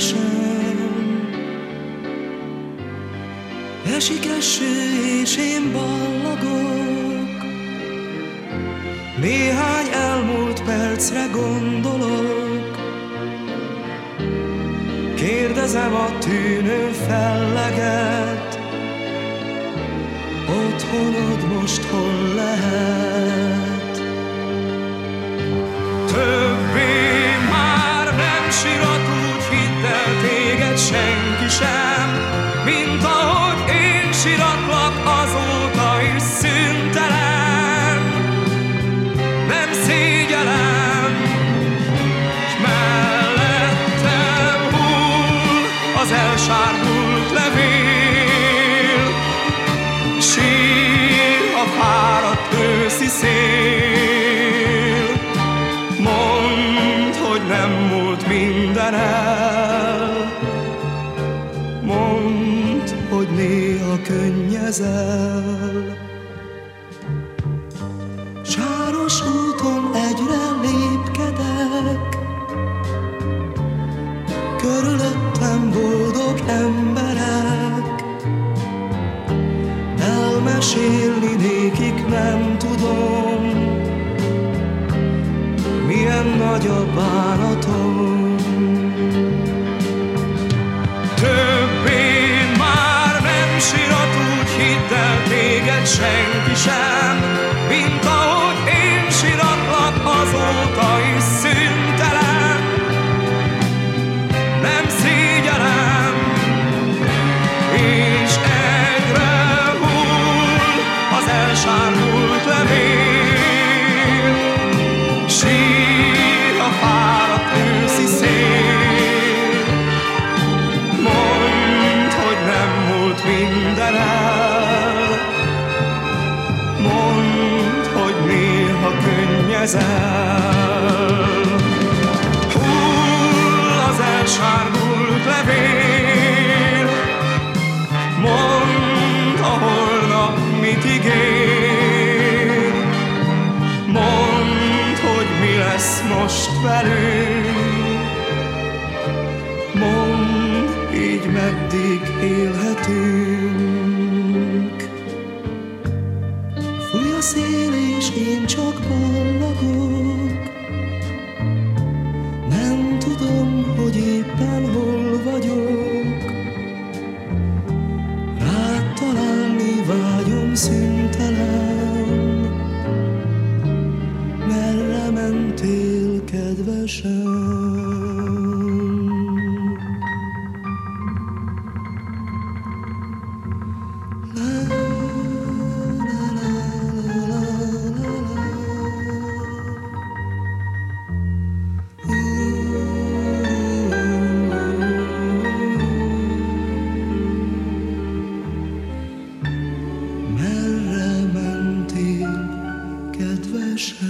Kedvesem? Esik eső, és én ballagok Néhány elmúlt percre gondolok Kérdezem a tűnő felleget Otthonod most hol lehet? Én siratlak azóta is szüntelen. Nem szégyelem, s hull az elsárgult levél. Sír a fáradt őszi szél. Mondd, hogy nem múlt minden el könnyezel Sáros úton egyre lépkedek. Körülöttem boldog emberek. Elmesélni nékik nem tudom Milyen nagy a bánatom téged senki sem Mint ahogy én siratlak azóta is szüntelen Nem szégyelem és egyre hull az elsárgult levél. Sír a fáradt őszi szél. Mondd, hogy nem múlt minden el. Könnyezel. Hull az elsárgult levél. Mondd, a holnap mit ígér. Mondd, hogy mi lesz most velünk. Mondd, így meddig élhetünk. Szüntelen. Merre mentél, kedvesem? 是。